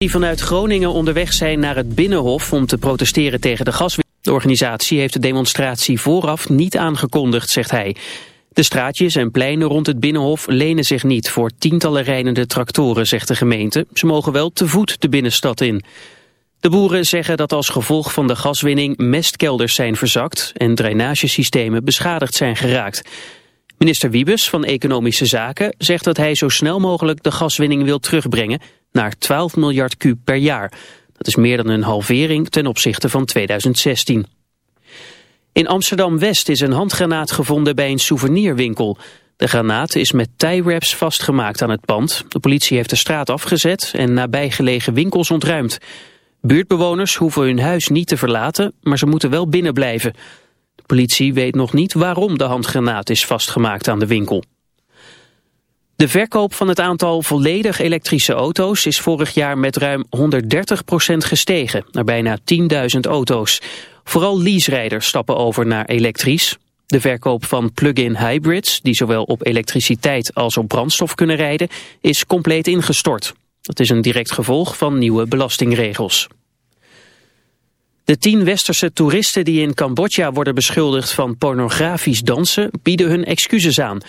die vanuit Groningen onderweg zijn naar het Binnenhof om te protesteren tegen de gaswinning. De organisatie heeft de demonstratie vooraf niet aangekondigd, zegt hij. De straatjes en pleinen rond het Binnenhof lenen zich niet voor tientallen rijdende tractoren, zegt de gemeente. Ze mogen wel te voet de binnenstad in. De boeren zeggen dat als gevolg van de gaswinning mestkelders zijn verzakt en drainagesystemen beschadigd zijn geraakt. Minister Wiebes van Economische Zaken zegt dat hij zo snel mogelijk de gaswinning wil terugbrengen naar 12 miljard kub per jaar. Dat is meer dan een halvering ten opzichte van 2016. In Amsterdam-West is een handgranaat gevonden bij een souvenirwinkel. De granaat is met tie-wraps vastgemaakt aan het pand. De politie heeft de straat afgezet en nabijgelegen winkels ontruimd. Buurtbewoners hoeven hun huis niet te verlaten, maar ze moeten wel binnen blijven. De politie weet nog niet waarom de handgranaat is vastgemaakt aan de winkel. De verkoop van het aantal volledig elektrische auto's is vorig jaar met ruim 130% gestegen, naar bijna 10.000 auto's. Vooral leaserijders stappen over naar elektrisch. De verkoop van plug-in hybrids, die zowel op elektriciteit als op brandstof kunnen rijden, is compleet ingestort. Dat is een direct gevolg van nieuwe belastingregels. De tien westerse toeristen die in Cambodja worden beschuldigd van pornografisch dansen bieden hun excuses aan.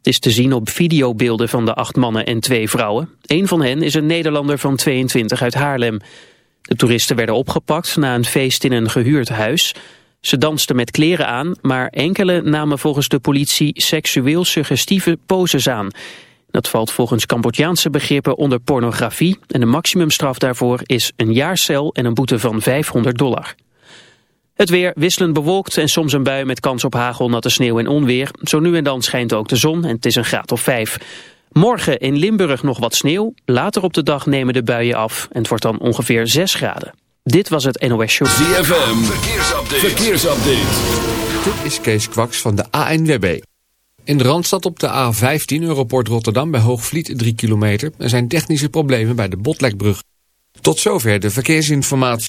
Het is te zien op videobeelden van de acht mannen en twee vrouwen. Een van hen is een Nederlander van 22 uit Haarlem. De toeristen werden opgepakt na een feest in een gehuurd huis. Ze dansten met kleren aan, maar enkele namen volgens de politie seksueel suggestieve poses aan. Dat valt volgens Cambodjaanse begrippen onder pornografie en de maximumstraf daarvoor is een jaar cel en een boete van 500 dollar. Het weer wisselend bewolkt en soms een bui met kans op hagel, natte sneeuw en onweer. Zo nu en dan schijnt ook de zon en het is een graad of 5. Morgen in Limburg nog wat sneeuw. Later op de dag nemen de buien af en het wordt dan ongeveer 6 graden. Dit was het NOS Show. ZFM, verkeersupdate. verkeersupdate. Dit is Kees Kwaks van de ANWB. In de Randstad op de A15 Europort Rotterdam bij Hoogvliet 3 kilometer. Er zijn technische problemen bij de Botlekbrug. Tot zover de verkeersinformatie.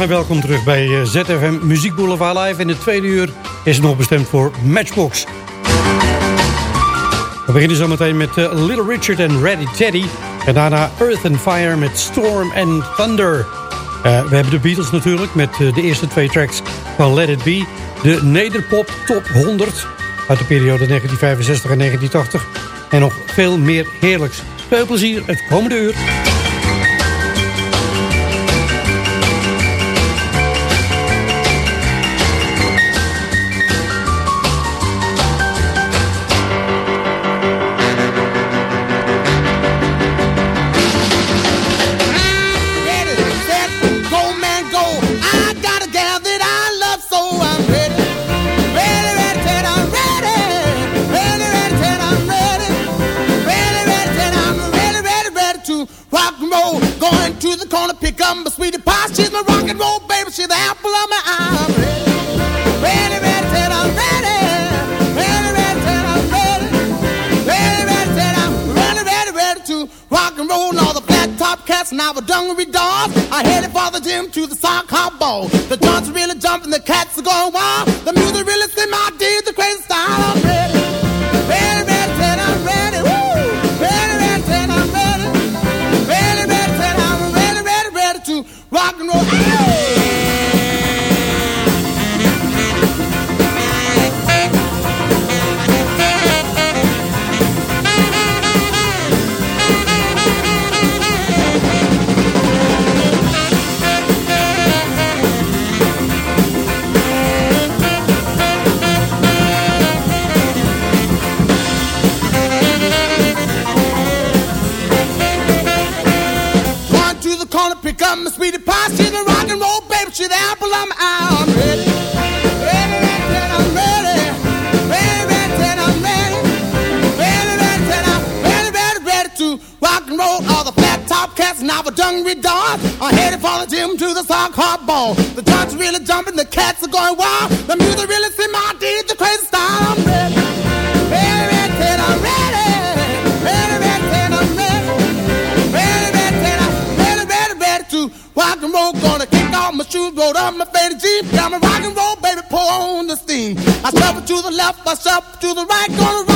En welkom terug bij eh, ZFM Muziek Boulevard Live. In het tweede uur is het nog bestemd voor Matchbox. We beginnen zometeen met uh, Little Richard en Ready Teddy. En daarna Earth and Fire met Storm and Thunder. Uh, we hebben de Beatles natuurlijk met de eerste twee tracks van Let It Be. De Nederpop Top 100 uit de periode 1965 en 1980. En nog veel meer heerlijks. Veel plezier het komende uur. And our dungaree dogs are headed for the gym to the sock hop ball. The joints really jumping, the cats are going wild. The music really send my deeds, the crazy style. I'm ready. She's the apple. I'm ready. Ready, ready, said I'm ready. Ready, ready, I'm ready. Ready, ready, I'm ready, ready, ready to rock and roll. All the flat top cats and our dungaree dogs are headed for the gym to the sock hop ball. The joints really jumping, the cats are going wild. The music really left, I shuffle to the right. Gonna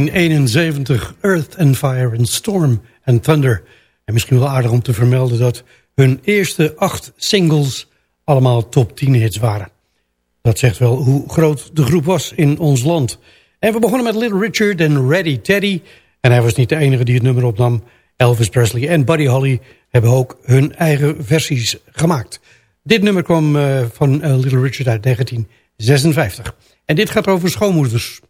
1971, Earth and Fire and Storm and Thunder. En misschien wel aardig om te vermelden dat hun eerste acht singles allemaal top 10 hits waren. Dat zegt wel hoe groot de groep was in ons land. En we begonnen met Little Richard en Ready Teddy. En hij was niet de enige die het nummer opnam. Elvis Presley en Buddy Holly hebben ook hun eigen versies gemaakt. Dit nummer kwam uh, van uh, Little Richard uit 1956. En dit gaat over schoonmoeders.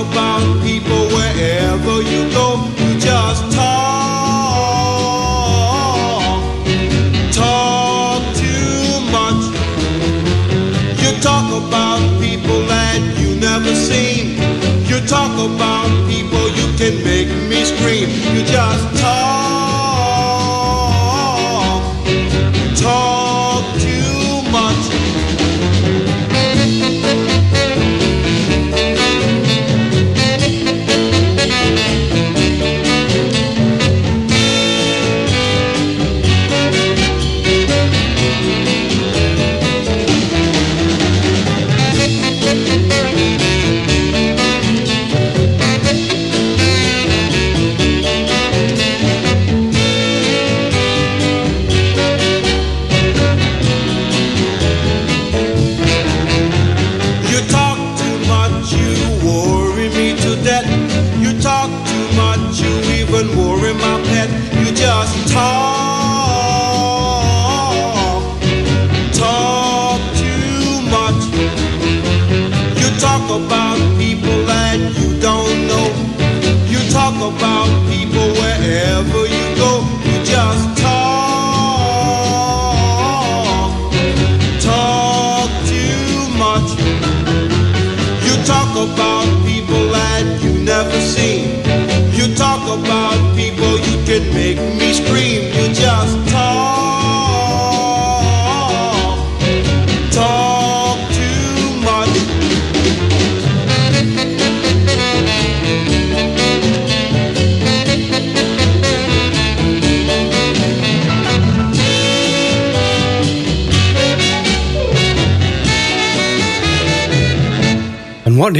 About people wherever you go. You just talk, talk too much. You talk about people that you never seen. You talk about people, you can make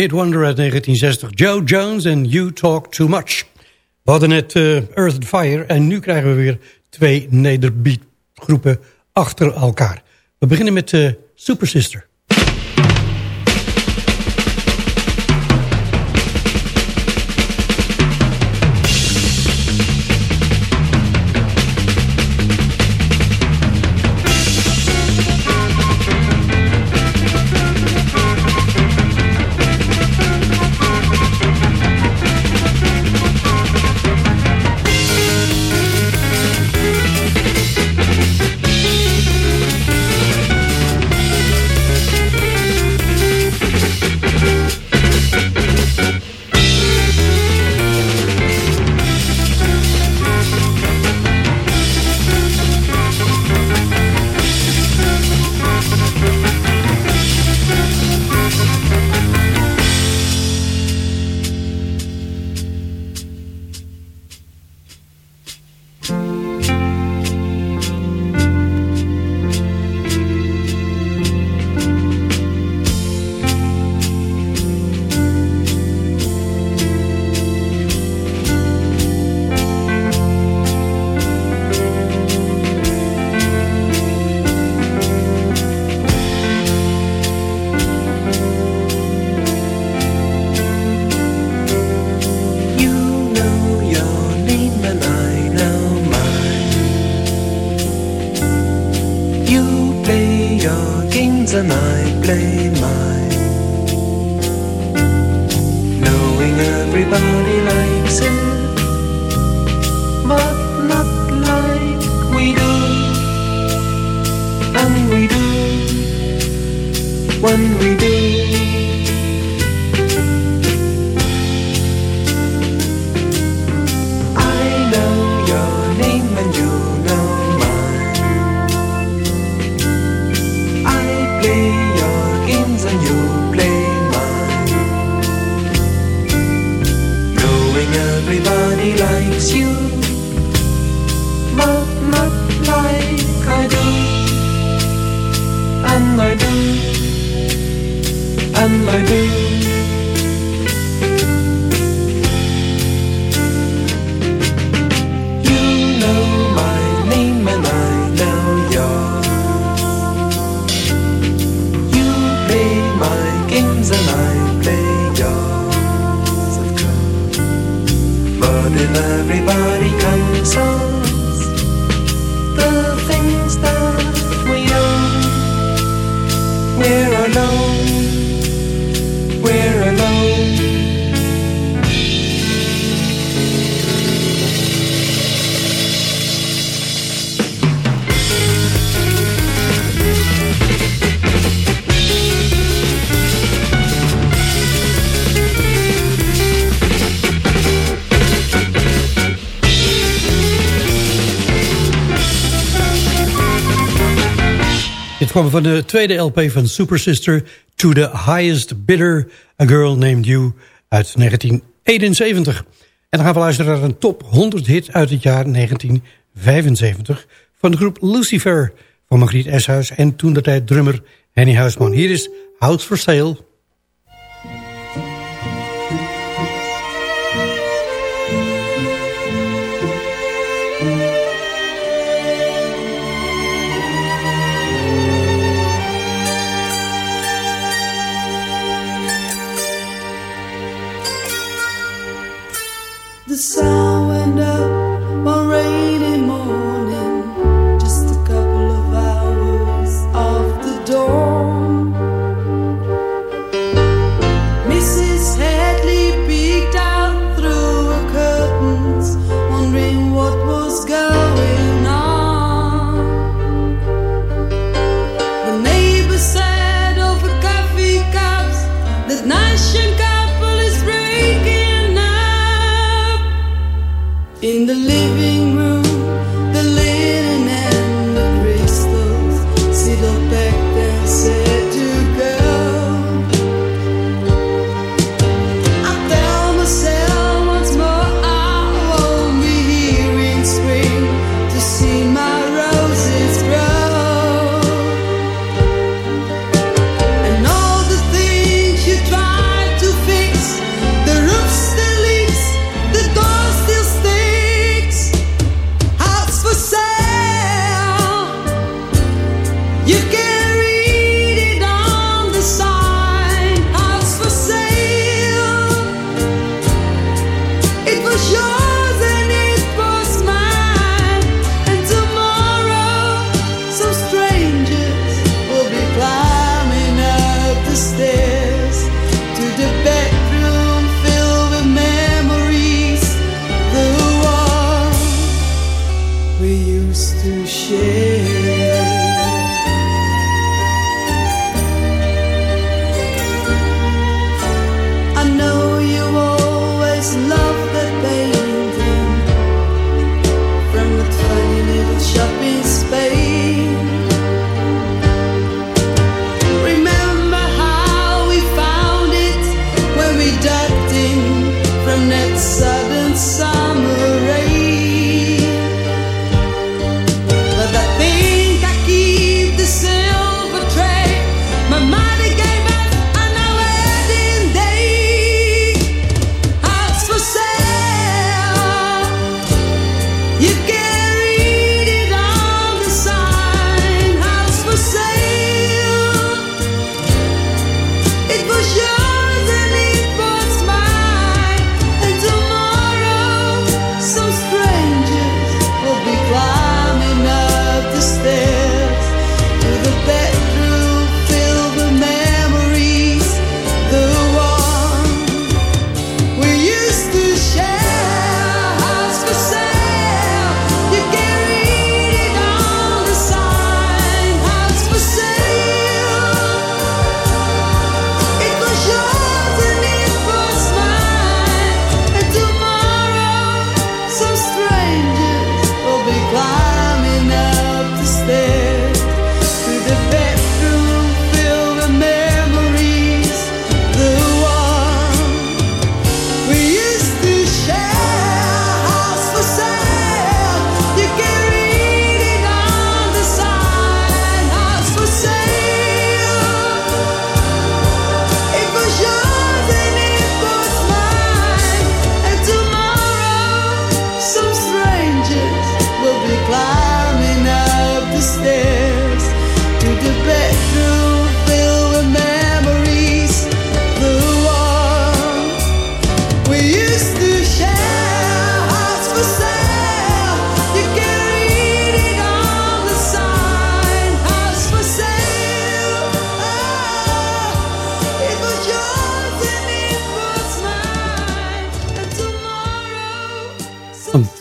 One-hit wonder uit 1960. Joe Jones en You Talk Too Much. We hadden net eh, Earth and Fire en nu krijgen we weer twee nederbeat groepen achter elkaar. We beginnen met uh, Super Sister. when we Van de tweede LP van Super Sister... To the Highest Bidder, A Girl Named You... uit 1971. En dan gaan we luisteren naar een top 100 hit uit het jaar 1975... van de groep Lucifer van Margriet Eshuis... en toen de tijd drummer Henny Huisman. Hier is House for Sale...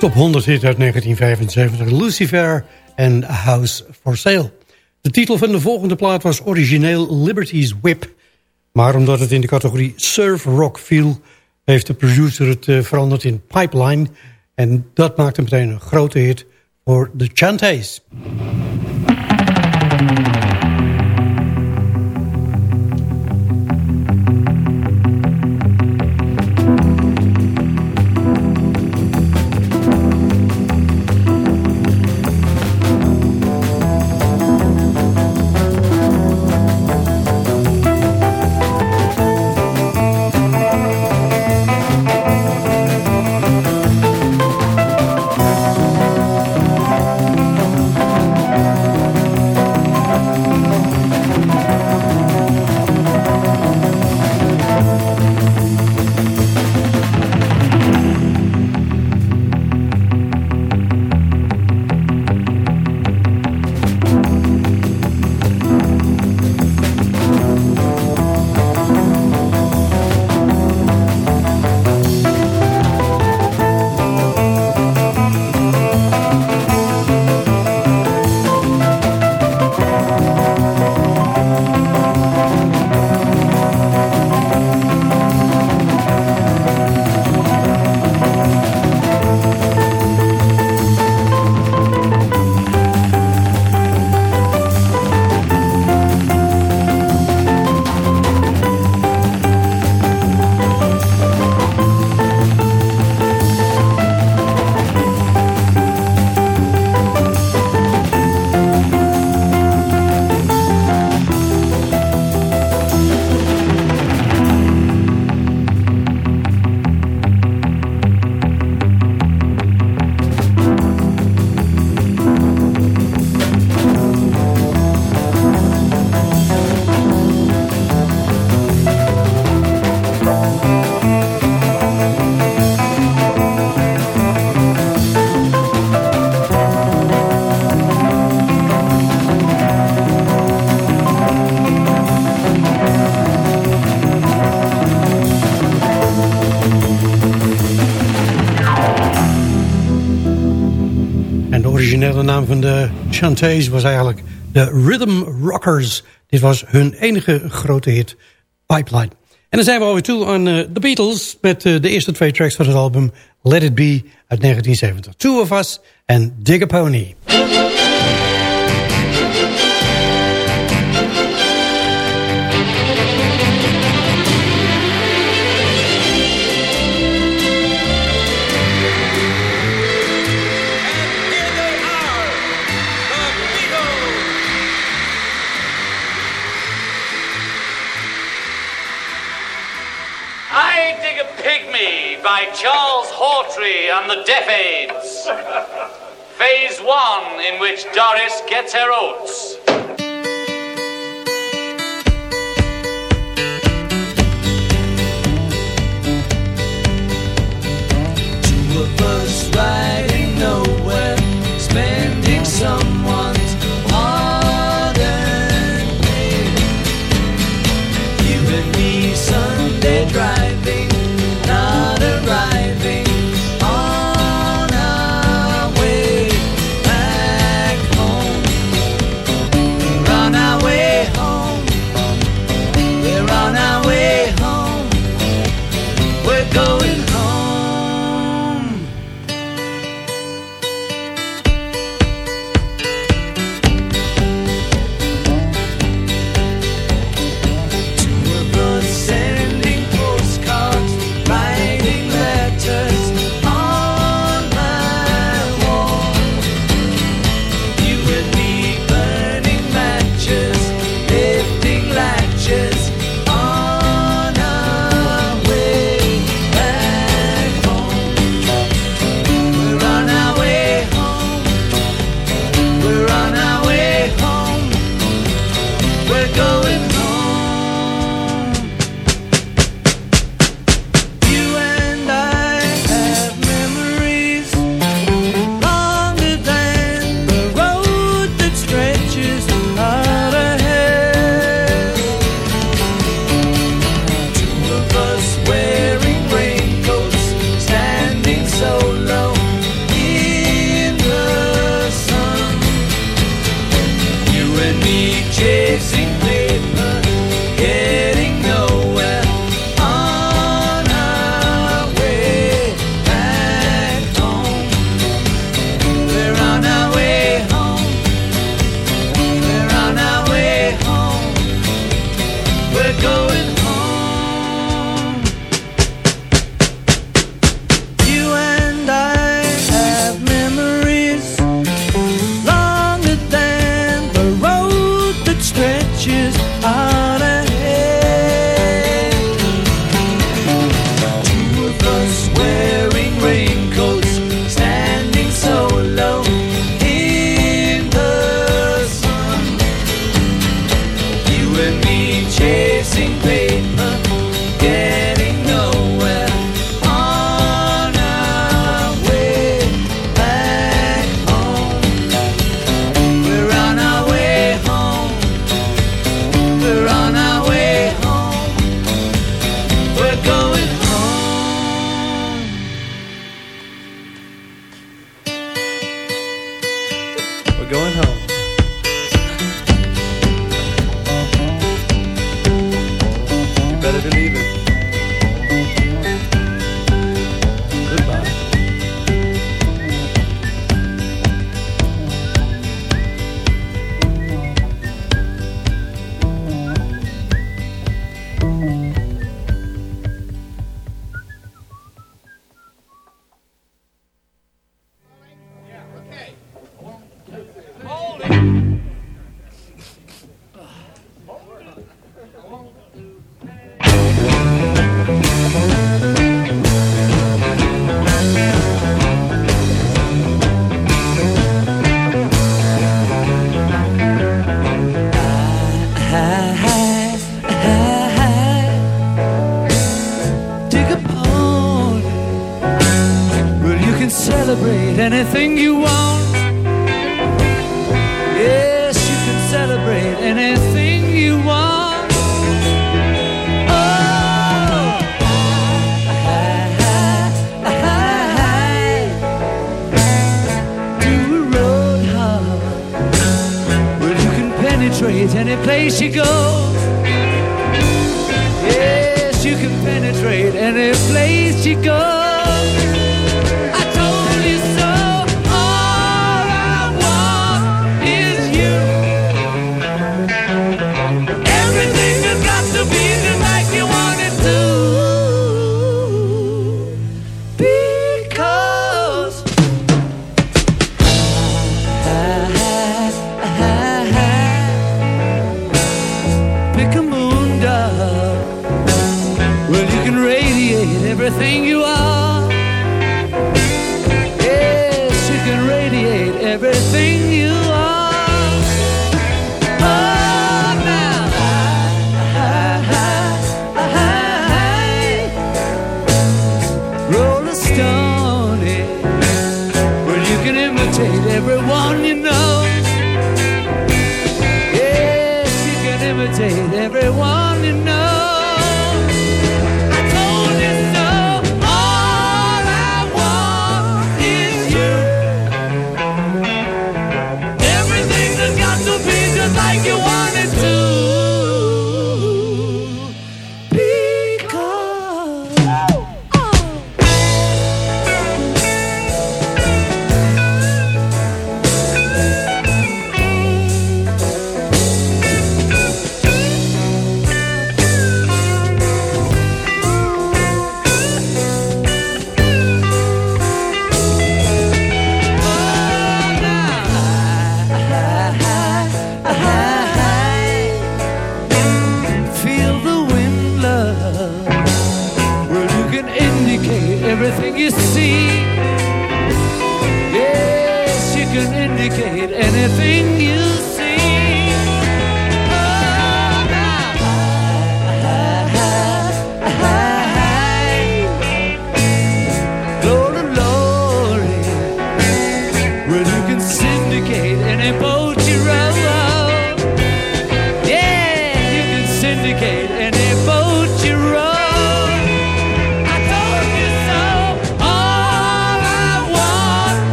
top 100 hit uit 1975, Lucifer en House for Sale. De titel van de volgende plaat was origineel Liberty's Whip. Maar omdat het in de categorie surf rock viel... heeft de producer het uh, veranderd in Pipeline. En dat maakte meteen een grote hit voor de Chantays. Van de Chantays was eigenlijk de Rhythm Rockers. Dit was hun enige grote hit, Pipeline. En dan zijn we alweer toe aan uh, The Beatles... met uh, de eerste twee tracks van het album Let It Be uit 1970. Two of Us en Dig a Pony. By Charles Hawtrey and the Deaf Aids. Phase one, in which Doris gets her oats. me chasing paper.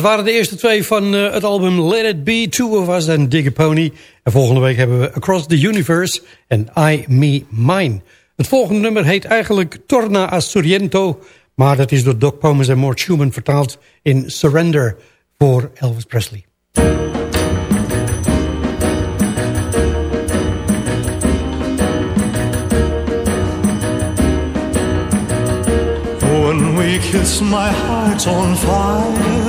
Dat waren de eerste twee van eh, het album Let It Be, Two of Us en Dig a Pony. En volgende week hebben we Across the Universe en I, Me, Mine. Het volgende nummer heet eigenlijk Torna a Sorrento, maar dat is door Doc Pomus en Mort Schumann vertaald in Surrender voor Elvis Presley. When we kiss my heart's on fire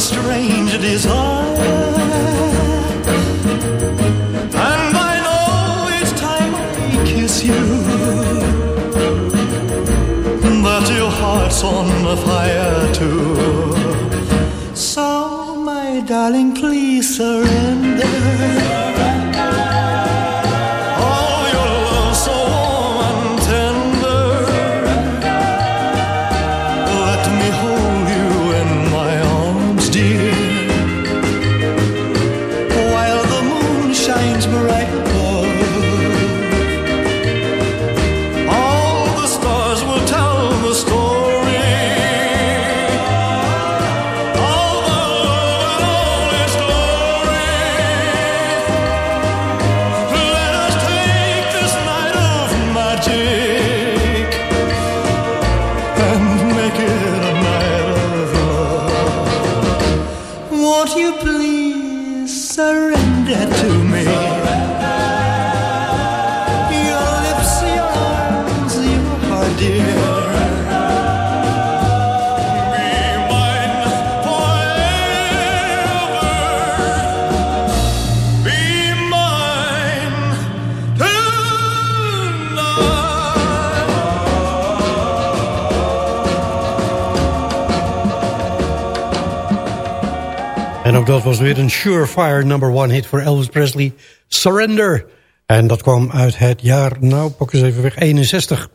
a strange desire. And I know it's time I kiss you that your heart's on fire too. So, my darling, please surrender. En ook dat was weer een surefire number one hit voor Elvis Presley. Surrender. En dat kwam uit het jaar, nou pak eens even weg, 61.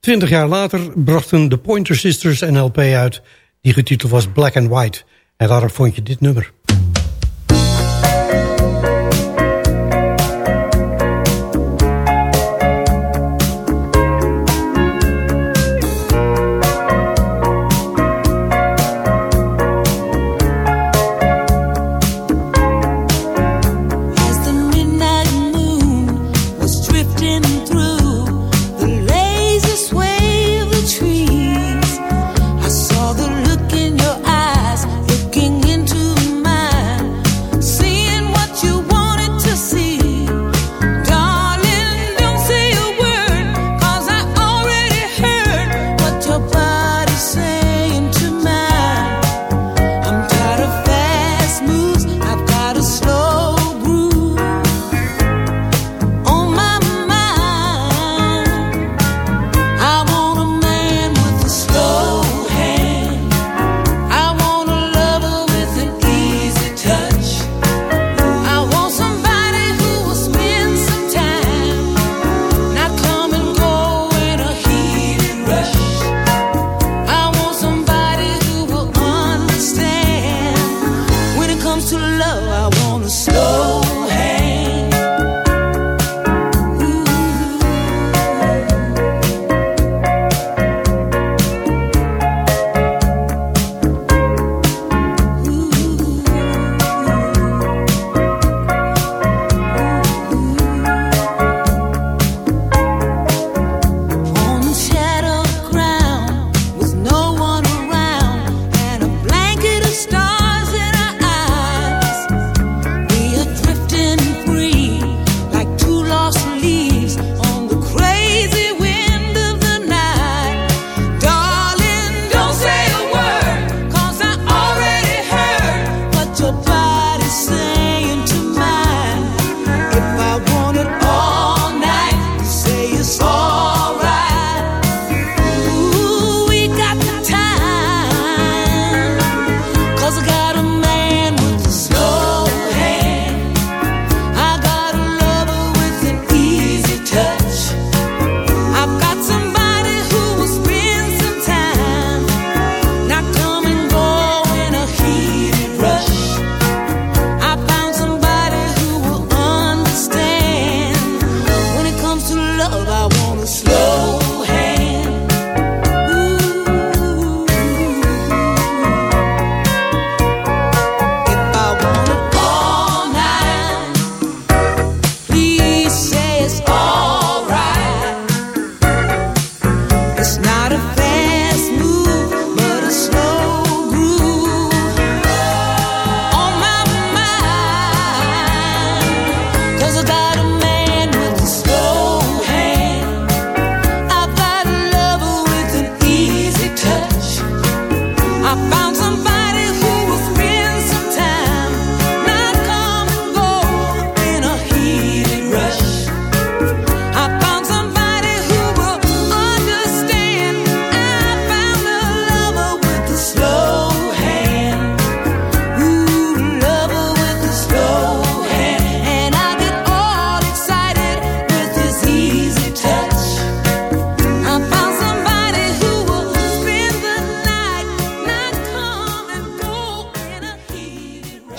Twintig jaar later brachten de Pointer Sisters een LP uit... die getiteld was Black and White. En daarop vond je dit nummer.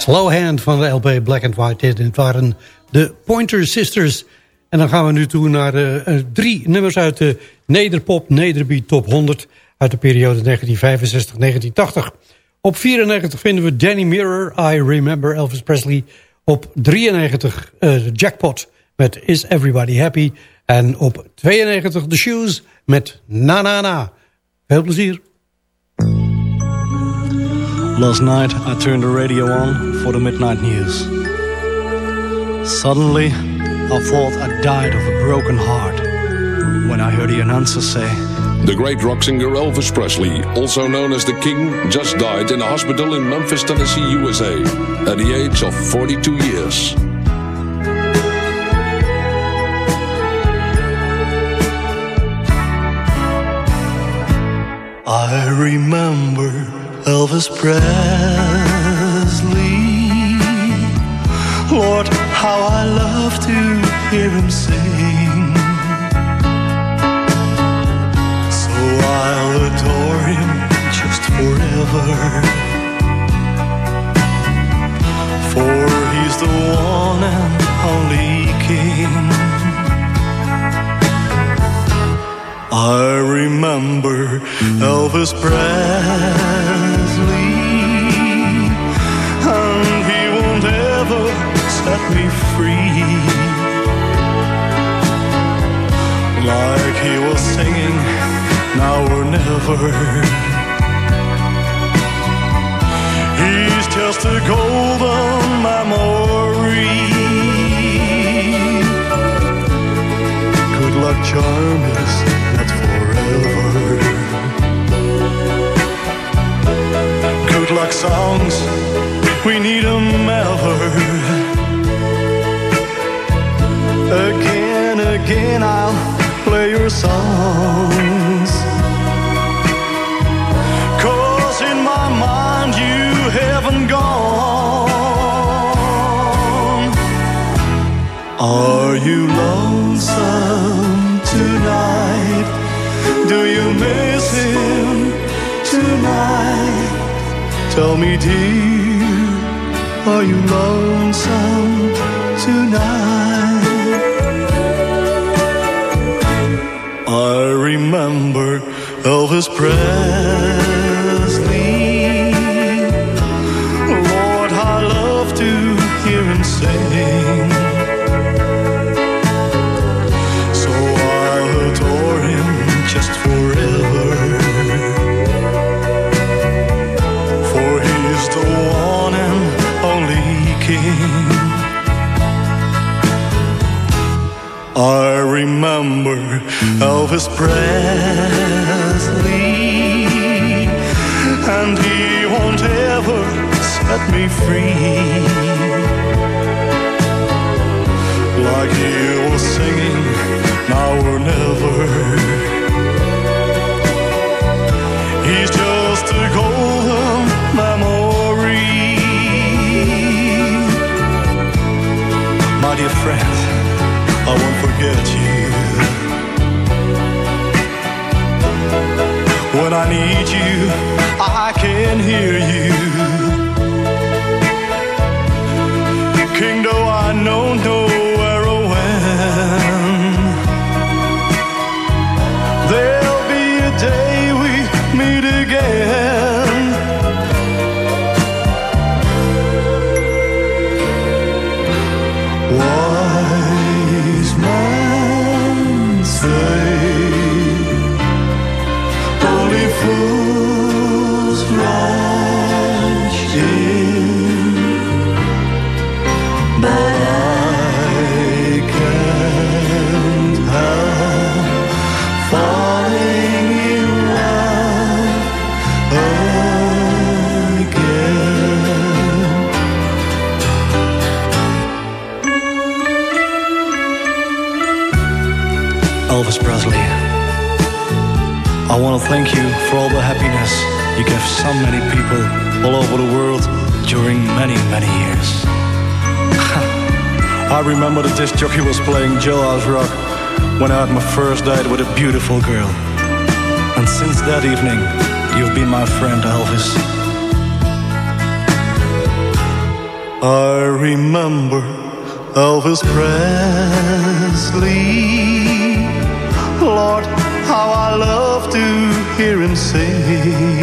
Slow Hand van de LP Black and White. Het waren de Pointer Sisters. En dan gaan we nu toe naar eh, eh, drie nummers uit de Nederpop Nederbeat Top 100... uit de periode 1965-1980. Op 94 vinden we Danny Mirror, I Remember Elvis Presley. Op 93 uh, eh, Jackpot met Is Everybody Happy... En op 92 The Shoes met Na Na Na. Veel plezier. Last night I turned the radio on. for the midnight news. Suddenly, I thought I died of a broken heart when I heard the announcer say, The great rock singer Elvis Presley, also known as the King, just died in a hospital in Memphis, Tennessee, USA, at the age of 42 years. I remember Elvis Presley. Lord, how I love to hear him sing. So I'll adore him just forever. For he's the one and only King. I remember Elvis Presley, me free. Like he was singing, now or never. He's just a golden memory. Good luck, charm is not forever. Good luck songs, we need need 'em ever. Again, again, I'll play your songs. Cause in my mind, you haven't gone. Are you lonesome tonight? Do you miss him tonight? Tell me, dear, are you lonesome tonight? Elvis Presley. Lord, I love to hear him sing. So I'll adore him just forever. For he's the one and only King. I remember Elvis Presley, set me free. Like you were singing, date with a beautiful girl. And since that evening, you've been my friend, Elvis. I remember Elvis Presley. Lord, how I love to hear him sing.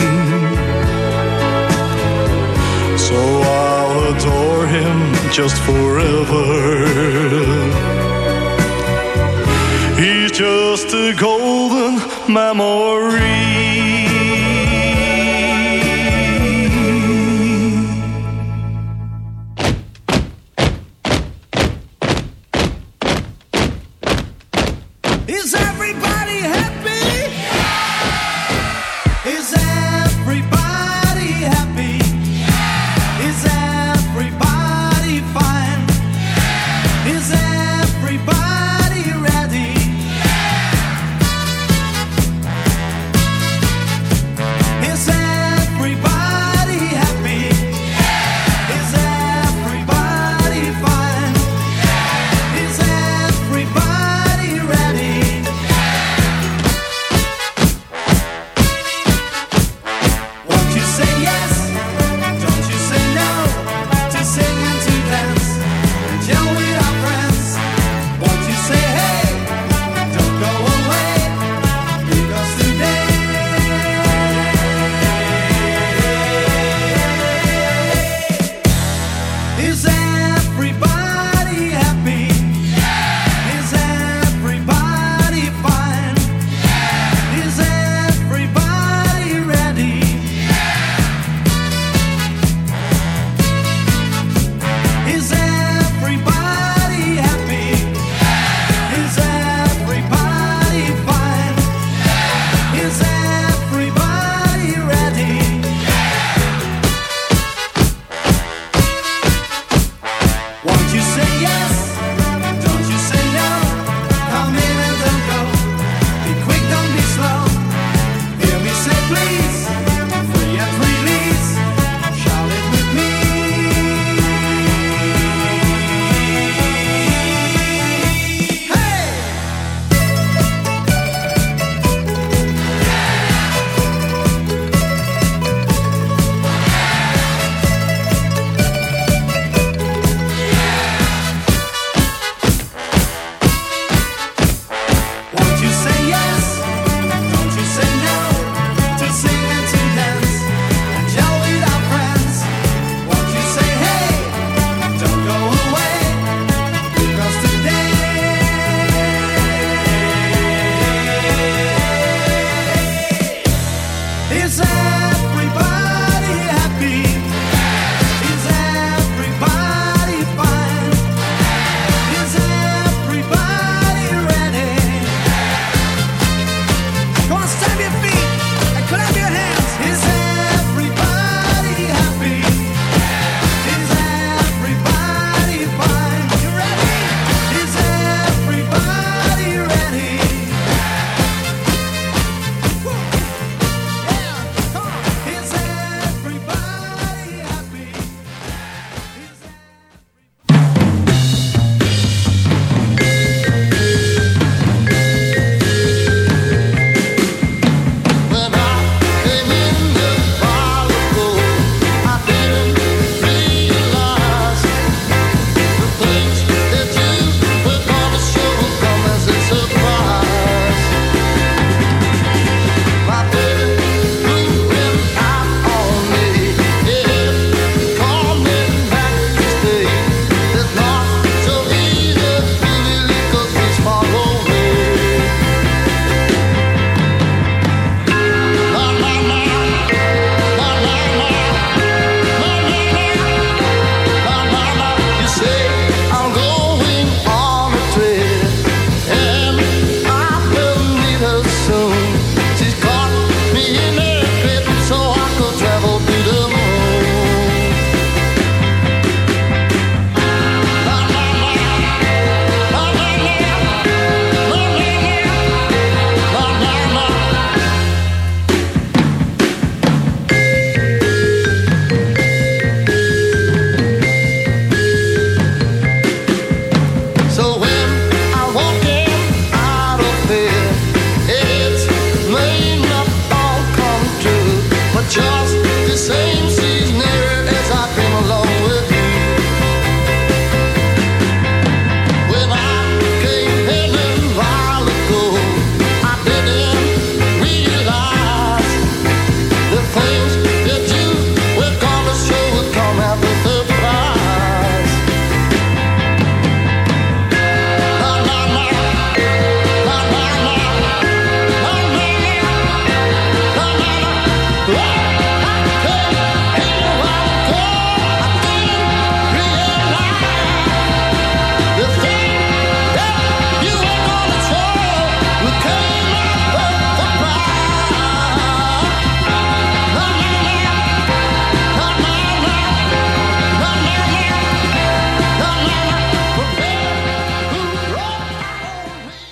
So I'll adore him just forever. Just a golden memory.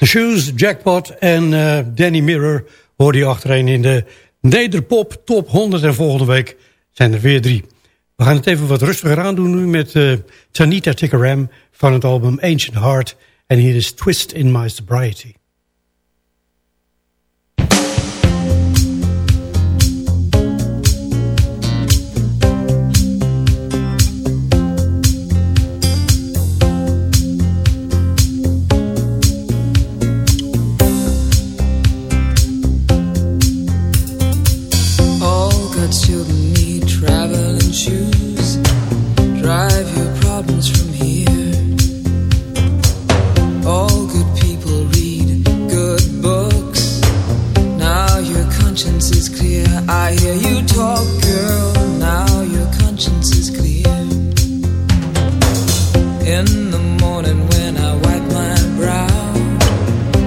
Shoes, Jackpot en eh, Danny Mirror hoorde je achtereen in de Nederpop Top 100. En volgende week zijn er weer drie. We gaan het even wat rustiger aan doen nu met uh, Tanita Tikaram van het album Ancient Heart. En hier is Twist in My Sobriety. I hear you talk, girl. Now your conscience is clear. In the morning when I wipe my brow,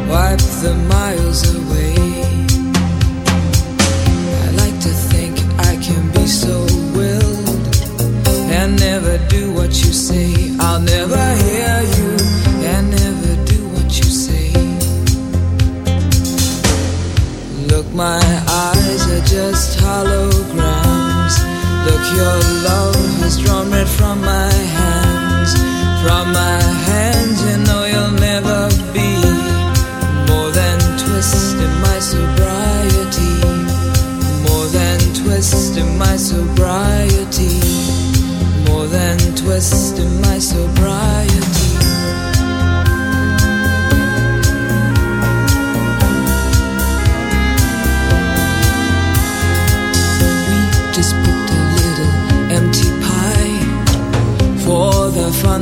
wipe the miles away. I like to think I can be so and never do what you say. I'll never. Strong. drawn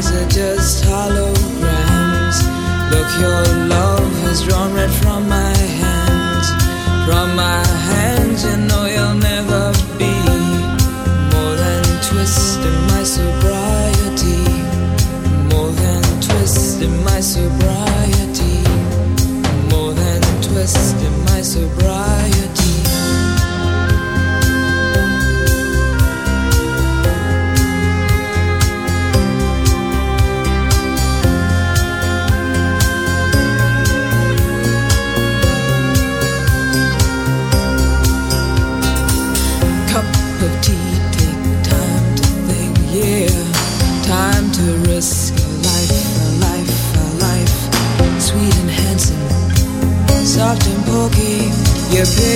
eyes are just holograms. Look, your love has drawn red from my hands. From my hands, you know you'll never.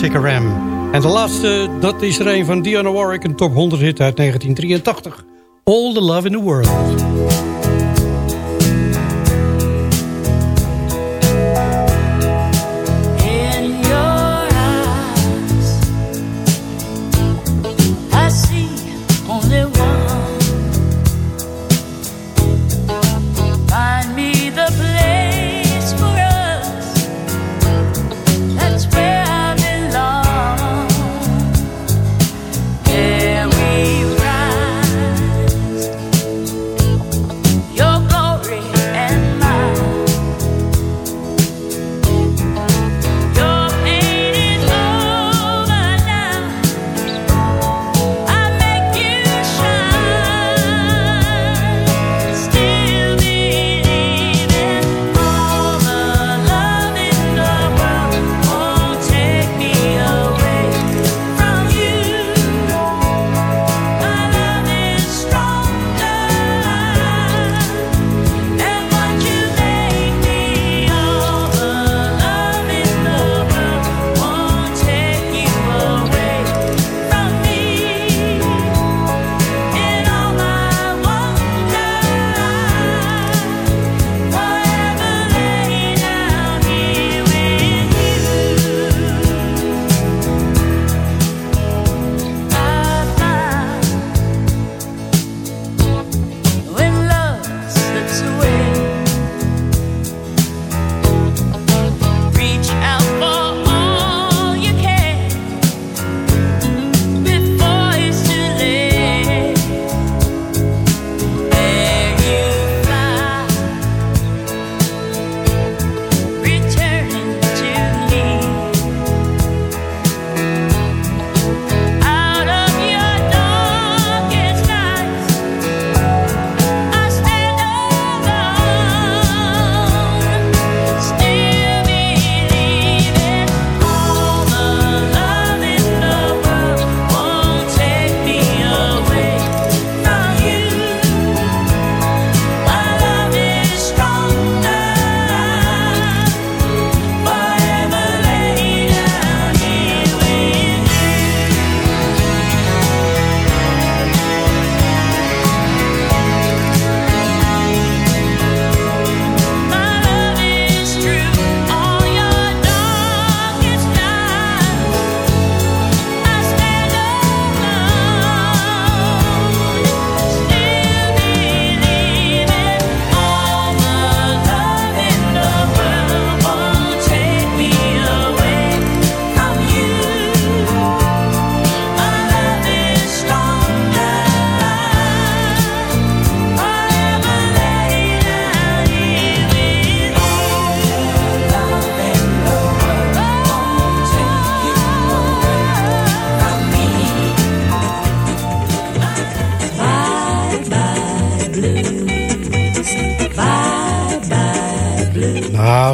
Tikaram. En de laatste, dat is er een van Dionne Warwick, een top 100 hit uit 1983. All the Love in the World.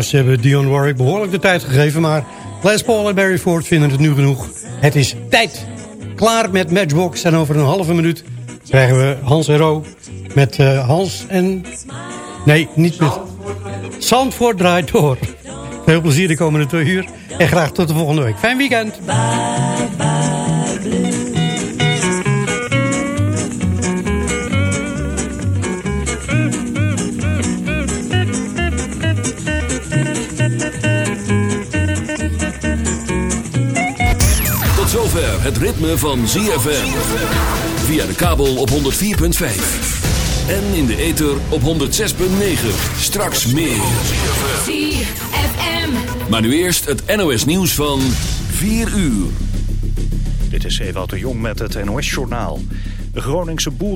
Ze hebben Dion Warwick behoorlijk de tijd gegeven... maar Les Paul en Barry Ford vinden het nu genoeg. Het is tijd. Klaar met Matchbox en over een halve minuut krijgen we Hans en Ro... met eh, Hans en... Nee, niet met... Zandvoort draait door. Veel plezier de komende twee uur. En graag tot de volgende week. Fijn weekend. Het ritme van ZFM. Via de kabel op 104.5. En in de ether op 106.9. Straks meer. ZFM. Maar nu eerst het NOS nieuws van 4 uur. Dit is Ewout de Jong met het NOS-journaal. De Groningse boer